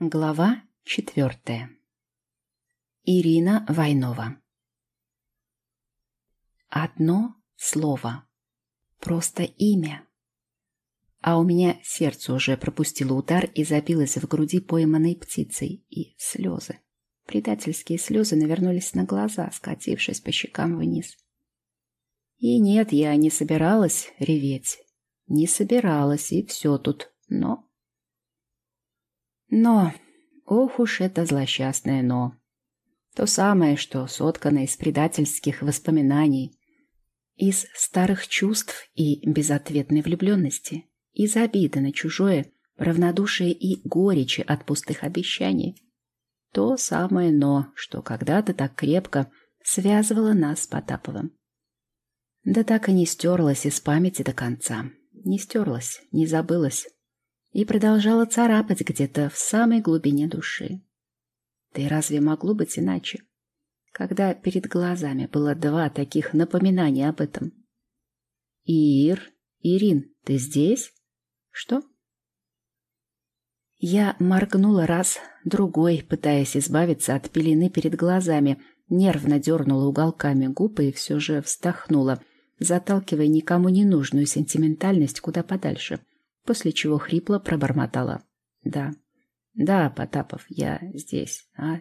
Глава четвертая. Ирина Войнова. Одно слово. Просто имя. А у меня сердце уже пропустило удар и забилось в груди пойманной птицей. И слезы. Предательские слезы навернулись на глаза, скатившись по щекам вниз. И нет, я не собиралась реветь. Не собиралась, и все тут. Но но, ох уж это злосчастное «но». То самое, что соткано из предательских воспоминаний, из старых чувств и безответной влюбленности, из обиды на чужое, равнодушие и горечи от пустых обещаний. То самое «но», что когда-то так крепко связывало нас с Потаповым. Да так и не стерлось из памяти до конца. Не стерлось, не забылось и продолжала царапать где-то в самой глубине души. Да и разве могло быть иначе? Когда перед глазами было два таких напоминания об этом. «Ир, Ирин, ты здесь? Что?» Я моргнула раз, другой, пытаясь избавиться от пелены перед глазами, нервно дернула уголками губ и все же вздохнула, заталкивая никому не нужную сентиментальность куда подальше — после чего хрипло пробормотала. «Да, да, Потапов, я здесь, а?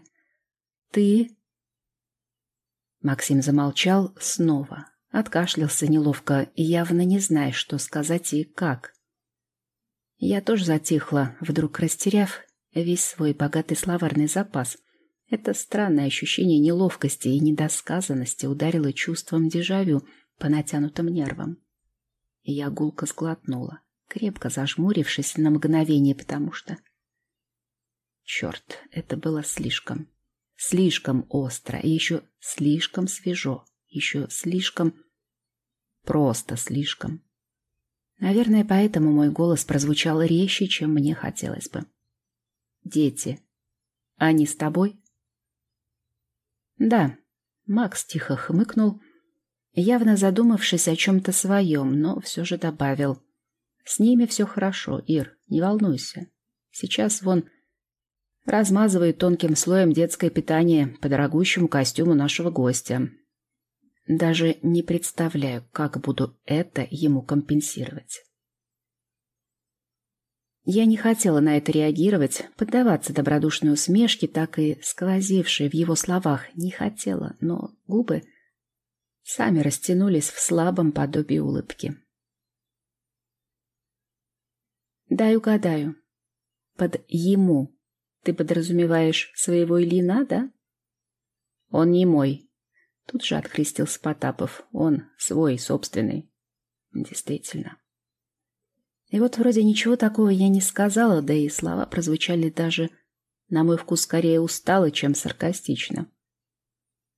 Ты...» Максим замолчал снова, откашлялся неловко, явно не зная, что сказать и как. Я тоже затихла, вдруг растеряв весь свой богатый словарный запас. Это странное ощущение неловкости и недосказанности ударило чувством дежавю по натянутым нервам. Я гулко сглотнула крепко зажмурившись на мгновение, потому что... Черт, это было слишком, слишком остро и еще слишком свежо, еще слишком... Просто слишком. Наверное, поэтому мой голос прозвучал резче, чем мне хотелось бы. «Дети, они с тобой?» «Да», — Макс тихо хмыкнул, явно задумавшись о чем-то своем, но все же добавил. С ними все хорошо, Ир, не волнуйся. Сейчас вон размазывает тонким слоем детское питание по дорогущему костюму нашего гостя. Даже не представляю, как буду это ему компенсировать. Я не хотела на это реагировать, поддаваться добродушной усмешке, так и сквозившей в его словах, не хотела, но губы сами растянулись в слабом подобии улыбки. Дай угадаю. Под «ему» ты подразумеваешь своего Ильина, да? Он не мой. Тут же открестился Потапов. Он свой, собственный. Действительно. И вот вроде ничего такого я не сказала, да и слова прозвучали даже, на мой вкус, скорее устало, чем саркастично.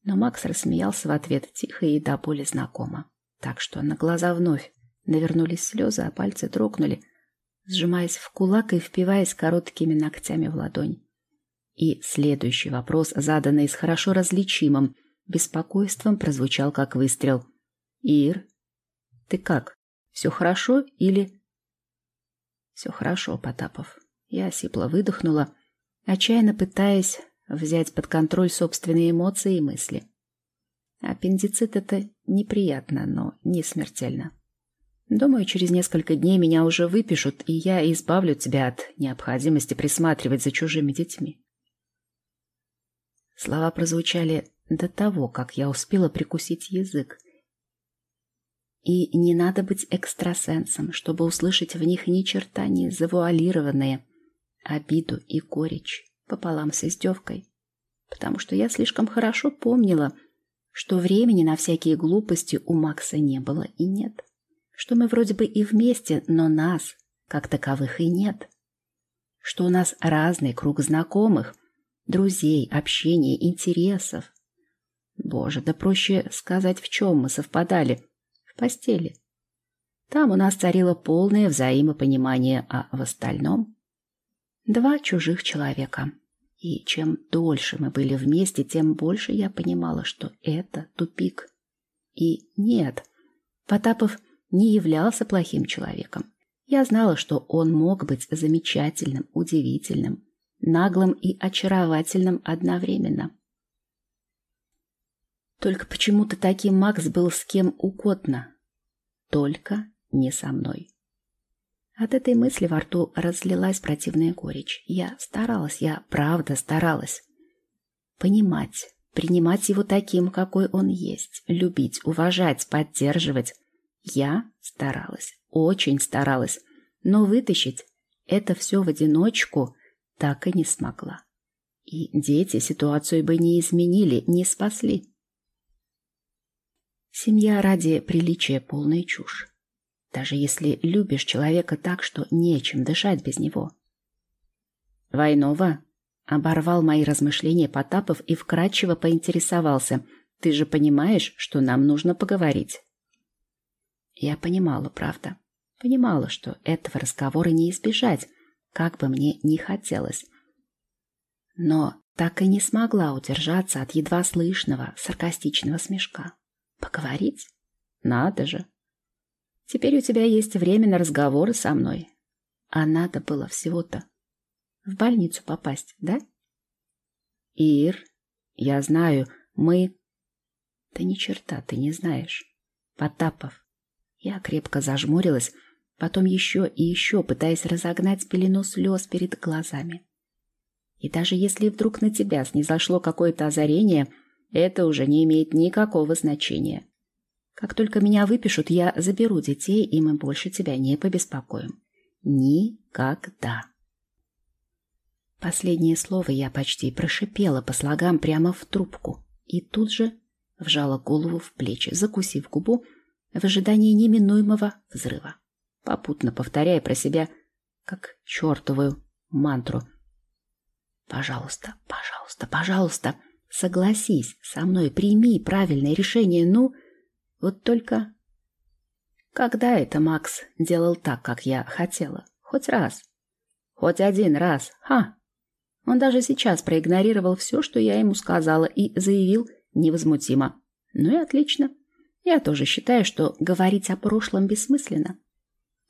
Но Макс рассмеялся в ответ тихо и до боли знакомо. Так что на глаза вновь навернулись слезы, а пальцы дрогнули — сжимаясь в кулак и впиваясь короткими ногтями в ладонь. И следующий вопрос, заданный с хорошо различимым беспокойством, прозвучал как выстрел. «Ир, ты как? Все хорошо или...» «Все хорошо, Потапов». Я сипло выдохнула, отчаянно пытаясь взять под контроль собственные эмоции и мысли. Аппендицит — это неприятно, но не смертельно. Думаю, через несколько дней меня уже выпишут, и я избавлю тебя от необходимости присматривать за чужими детьми. Слова прозвучали до того, как я успела прикусить язык. И не надо быть экстрасенсом, чтобы услышать в них ни черта не завуалированные обиду и горечь пополам с издевкой. Потому что я слишком хорошо помнила, что времени на всякие глупости у Макса не было и нет что мы вроде бы и вместе, но нас, как таковых, и нет. Что у нас разный круг знакомых, друзей, общения, интересов. Боже, да проще сказать, в чем мы совпадали. В постели. Там у нас царило полное взаимопонимание, а в остальном — два чужих человека. И чем дольше мы были вместе, тем больше я понимала, что это тупик. И нет, Потапов не являлся плохим человеком. Я знала, что он мог быть замечательным, удивительным, наглым и очаровательным одновременно. Только почему-то таким Макс был с кем угодно. Только не со мной. От этой мысли во рту разлилась противная горечь. Я старалась, я правда старалась. Понимать, принимать его таким, какой он есть, любить, уважать, поддерживать. Я старалась, очень старалась, но вытащить это все в одиночку так и не смогла. И дети ситуацию бы не изменили, не спасли. Семья ради приличия полная чушь. Даже если любишь человека так, что нечем дышать без него. Войнова оборвал мои размышления Потапов и вкратчиво поинтересовался. «Ты же понимаешь, что нам нужно поговорить?» Я понимала, правда. Понимала, что этого разговора не избежать, как бы мне ни хотелось. Но так и не смогла удержаться от едва слышного саркастичного смешка. Поговорить? Надо же. Теперь у тебя есть время на разговоры со мной. А надо было всего-то в больницу попасть, да? Ир, я знаю, мы... Да ни черта ты не знаешь. Потапов. Я крепко зажмурилась, потом еще и еще, пытаясь разогнать пелену слез перед глазами. И даже если вдруг на тебя снизошло какое-то озарение, это уже не имеет никакого значения. Как только меня выпишут, я заберу детей, и мы больше тебя не побеспокоим. Никогда. Последнее слово я почти прошипела по слогам прямо в трубку и тут же вжала голову в плечи, закусив губу в ожидании неминуемого взрыва, попутно повторяя про себя, как чертовую мантру. «Пожалуйста, пожалуйста, пожалуйста!» Согласись со мной, прими правильное решение, ну... Вот только... Когда это Макс делал так, как я хотела? Хоть раз. Хоть один раз. Ха! Он даже сейчас проигнорировал все, что я ему сказала, и заявил невозмутимо. Ну и отлично. Я тоже считаю, что говорить о прошлом бессмысленно.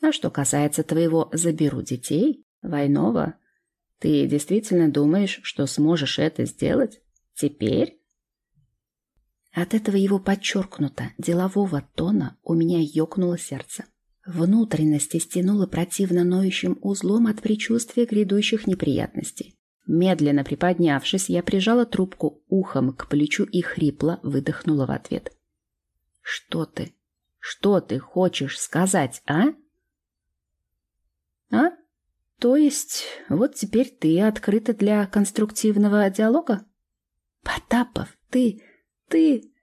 А что касается твоего «заберу детей», Войнова, ты действительно думаешь, что сможешь это сделать? Теперь? От этого его подчеркнуто делового тона у меня ёкнуло сердце. Внутренности стянуло противно ноющим узлом от предчувствия грядущих неприятностей. Медленно приподнявшись, я прижала трубку ухом к плечу и хрипло выдохнула в ответ. «Что ты? Что ты хочешь сказать, а?» «А? То есть, вот теперь ты открыта для конструктивного диалога?» Потапов, ты, ты...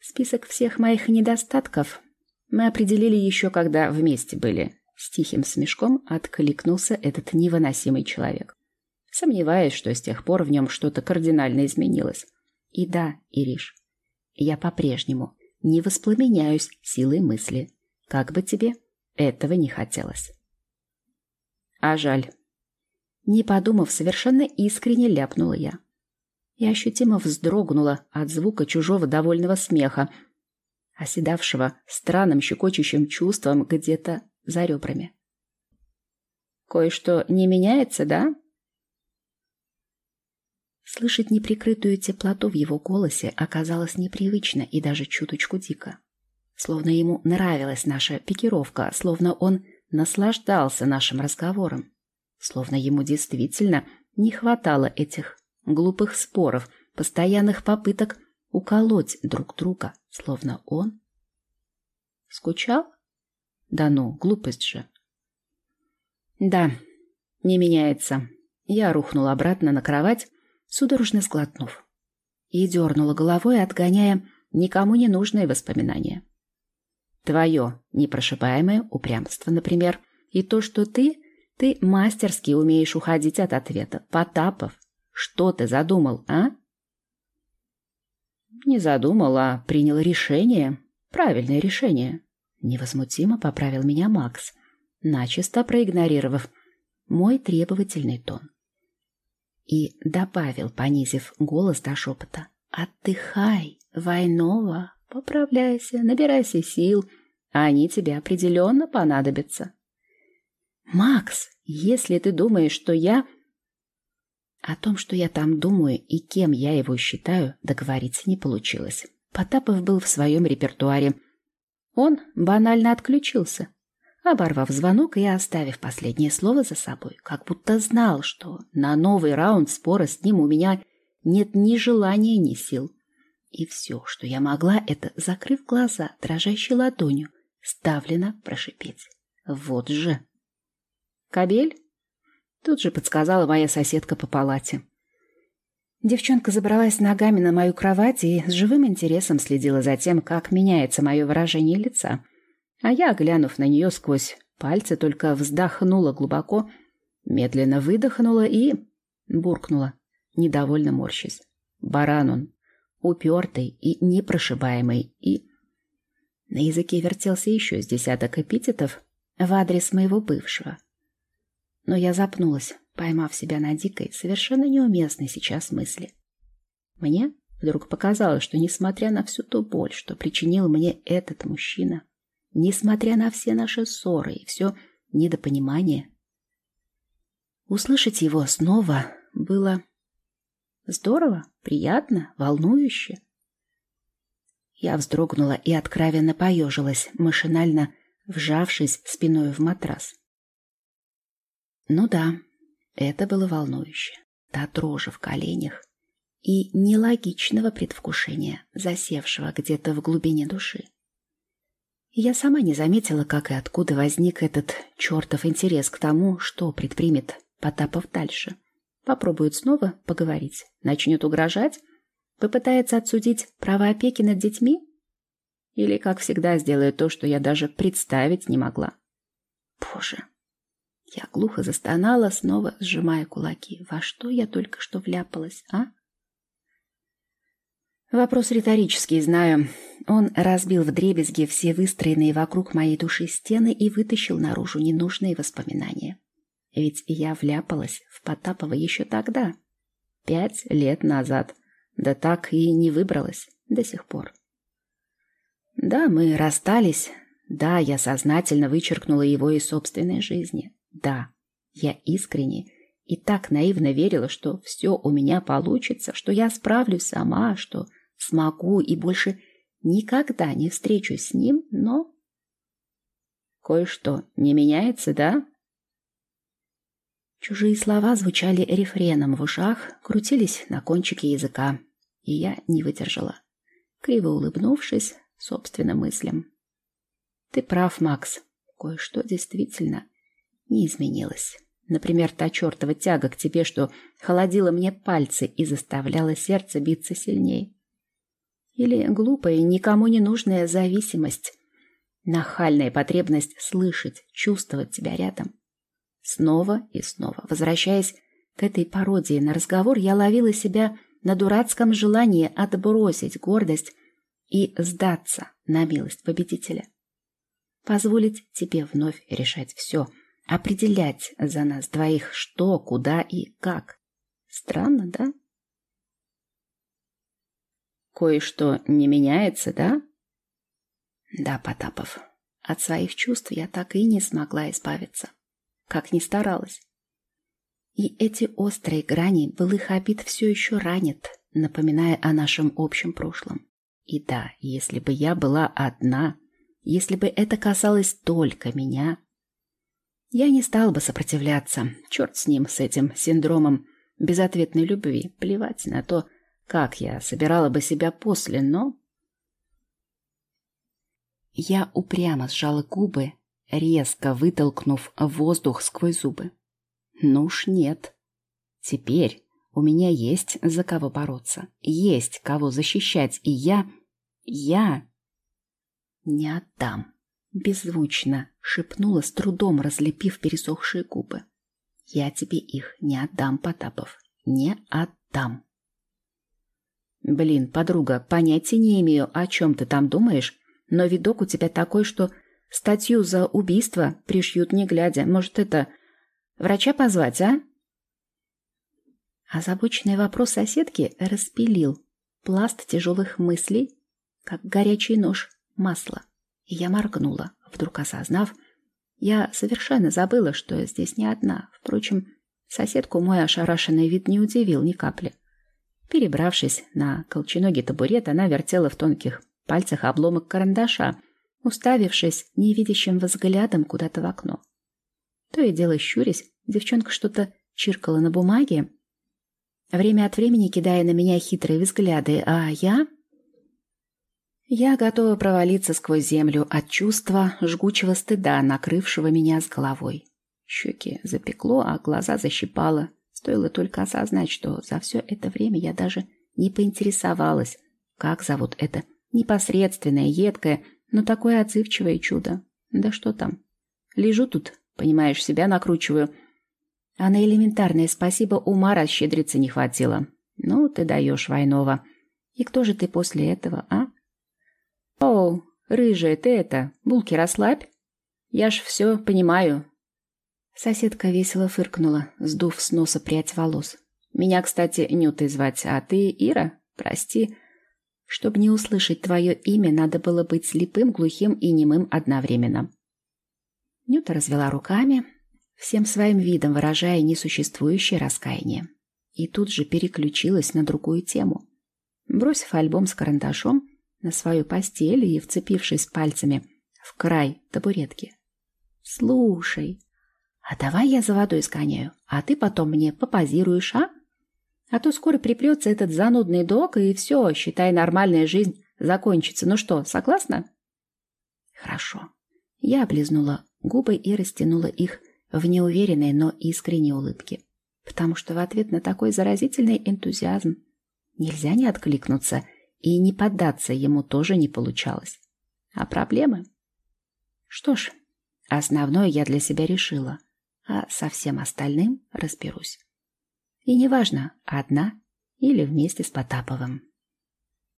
Список всех моих недостатков мы определили еще, когда вместе были. С тихим смешком откликнулся этот невыносимый человек. Сомневаюсь, что с тех пор в нем что-то кардинально изменилось. И да, Ириш, я по-прежнему не воспламеняюсь силой мысли, как бы тебе этого не хотелось. А жаль. Не подумав, совершенно искренне ляпнула я и ощутимо вздрогнула от звука чужого довольного смеха, оседавшего странным щекочущим чувством где-то за ребрами. «Кое-что не меняется, да?» Слышать неприкрытую теплоту в его голосе оказалось непривычно и даже чуточку дико. Словно ему нравилась наша пикировка, словно он наслаждался нашим разговором, словно ему действительно не хватало этих глупых споров, постоянных попыток уколоть друг друга, словно он. Скучал? Да ну, глупость же. Да, не меняется. Я рухнула обратно на кровать, судорожно сглотнув, и дернула головой, отгоняя никому не нужные воспоминания. Твое непрошибаемое упрямство, например, и то, что ты, ты мастерски умеешь уходить от ответа. Потапов, что ты задумал, а? Не задумал, а принял решение. Правильное решение. Невозмутимо поправил меня Макс, начисто проигнорировав мой требовательный тон. И добавил, понизив голос до шепота. «Отдыхай, Войнова, поправляйся, набирайся сил, они тебе определенно понадобятся». «Макс, если ты думаешь, что я...» О том, что я там думаю и кем я его считаю, договориться не получилось. Потапов был в своем репертуаре. Он банально отключился, оборвав звонок и оставив последнее слово за собой, как будто знал, что на новый раунд спора с ним у меня нет ни желания, ни сил. И все, что я могла, это, закрыв глаза, дрожащей ладонью, ставлено прошипеть. Вот же. Кабель? Тут же подсказала моя соседка по палате. Девчонка забралась ногами на мою кровать и с живым интересом следила за тем, как меняется мое выражение лица. А я, глянув на нее сквозь пальцы, только вздохнула глубоко, медленно выдохнула и буркнула, недовольно морщась. Баран он, упертый и непрошибаемый, и... На языке вертелся еще с десяток эпитетов в адрес моего бывшего. Но я запнулась, поймав себя на дикой, совершенно неуместной сейчас мысли. Мне вдруг показалось, что, несмотря на всю ту боль, что причинил мне этот мужчина, несмотря на все наши ссоры и все недопонимание, услышать его снова было здорово, приятно, волнующе. Я вздрогнула и откровенно поежилась, машинально вжавшись спиной в матрас. Ну да, это было волнующе. Та дрожь в коленях и нелогичного предвкушения, засевшего где-то в глубине души. Я сама не заметила, как и откуда возник этот чертов интерес к тому, что предпримет Потапов дальше. Попробует снова поговорить, начнет угрожать, попытается отсудить право опеки над детьми? Или, как всегда, сделает то, что я даже представить не могла? Боже, я глухо застонала, снова сжимая кулаки. Во что я только что вляпалась, а? Вопрос риторический, знаю. Он разбил вдребезги все выстроенные вокруг моей души стены и вытащил наружу ненужные воспоминания. Ведь я вляпалась в Потапова еще тогда, пять лет назад. Да так и не выбралась до сих пор. Да, мы расстались. Да, я сознательно вычеркнула его из собственной жизни. Да, я искренне и так наивно верила, что все у меня получится, что я справлюсь сама, что смогу и больше никогда не встречусь с ним, но... Кое-что не меняется, да? Чужие слова звучали рефреном в ушах, крутились на кончике языка, и я не выдержала, криво улыбнувшись собственным мыслям. Ты прав, Макс, кое-что действительно не изменилась. Например, та чертова тяга к тебе, что холодила мне пальцы и заставляла сердце биться сильней. Или глупая, никому не нужная зависимость. Нахальная потребность слышать, чувствовать тебя рядом. Снова и снова, возвращаясь к этой пародии на разговор, я ловила себя на дурацком желании отбросить гордость и сдаться на милость победителя. Позволить тебе вновь решать все — определять за нас двоих что, куда и как. Странно, да? Кое-что не меняется, да? Да, Потапов, от своих чувств я так и не смогла избавиться, как ни старалась. И эти острые грани былых обид все еще ранят, напоминая о нашем общем прошлом. И да, если бы я была одна, если бы это касалось только меня, я не стал бы сопротивляться. Черт с ним, с этим синдромом безответной любви. Плевать на то, как я собирала бы себя после, но... Я упрямо сжала губы, резко вытолкнув воздух сквозь зубы. Ну уж нет. Теперь у меня есть за кого бороться, есть кого защищать, и я... я... не отдам. Беззвучно шепнула, с трудом разлепив пересохшие губы. «Я тебе их не отдам, Потапов, не отдам». «Блин, подруга, понятия не имею, о чем ты там думаешь, но видок у тебя такой, что статью за убийство пришьют не глядя. Может, это врача позвать, а?» Озабоченный вопрос соседки распилил пласт тяжелых мыслей, как горячий нож масла. И я моргнула, вдруг осознав, я совершенно забыла, что здесь не одна. Впрочем, Соседку мой ошарашенный вид не удивил ни капли. Перебравшись на колченогий табурет, она вертела в тонких пальцах обломок карандаша, уставившись невидящим взглядом куда-то в окно. То и дело щурясь, девчонка что-то чиркала на бумаге, время от времени кидая на меня хитрые взгляды, а я... Я готова провалиться сквозь землю от чувства жгучего стыда, накрывшего меня с головой. Щеки запекло, а глаза защипало. Стоило только осознать, что за все это время я даже не поинтересовалась, как зовут это непосредственное, едкое, но такое отзывчивое чудо. Да что там. Лежу тут, понимаешь, себя накручиваю. А на элементарное спасибо ума расщедриться не хватило. Ну, ты даешь, Войнова. И кто же ты после этого, а? О, рыжая, ты это, булки расслабь. Я ж все понимаю. Соседка весело фыркнула, сдув с носа прядь волос. Меня, кстати, Нютой звать, а ты Ира? Прости. Чтобы не услышать твое имя, надо было быть слепым, глухим и немым одновременно. Нюта развела руками, всем своим видом выражая несуществующее раскаяние. И тут же переключилась на другую тему. Бросив альбом с карандашом на свою постель и вцепившись пальцами в край табуретки. «Слушай, а давай я за водой сгоняю, а ты потом мне попозируешь, а?» А то скоро припрется этот занудный док, и все, считай, нормальная жизнь закончится. Ну что, согласна? Хорошо. Я облизнула губы и растянула их в неуверенной, но искренней улыбке. Потому что в ответ на такой заразительный энтузиазм нельзя не откликнуться, и не поддаться ему тоже не получалось. А проблемы? Что ж, основное я для себя решила, а со всем остальным разберусь. И неважно, одна или вместе с Потаповым.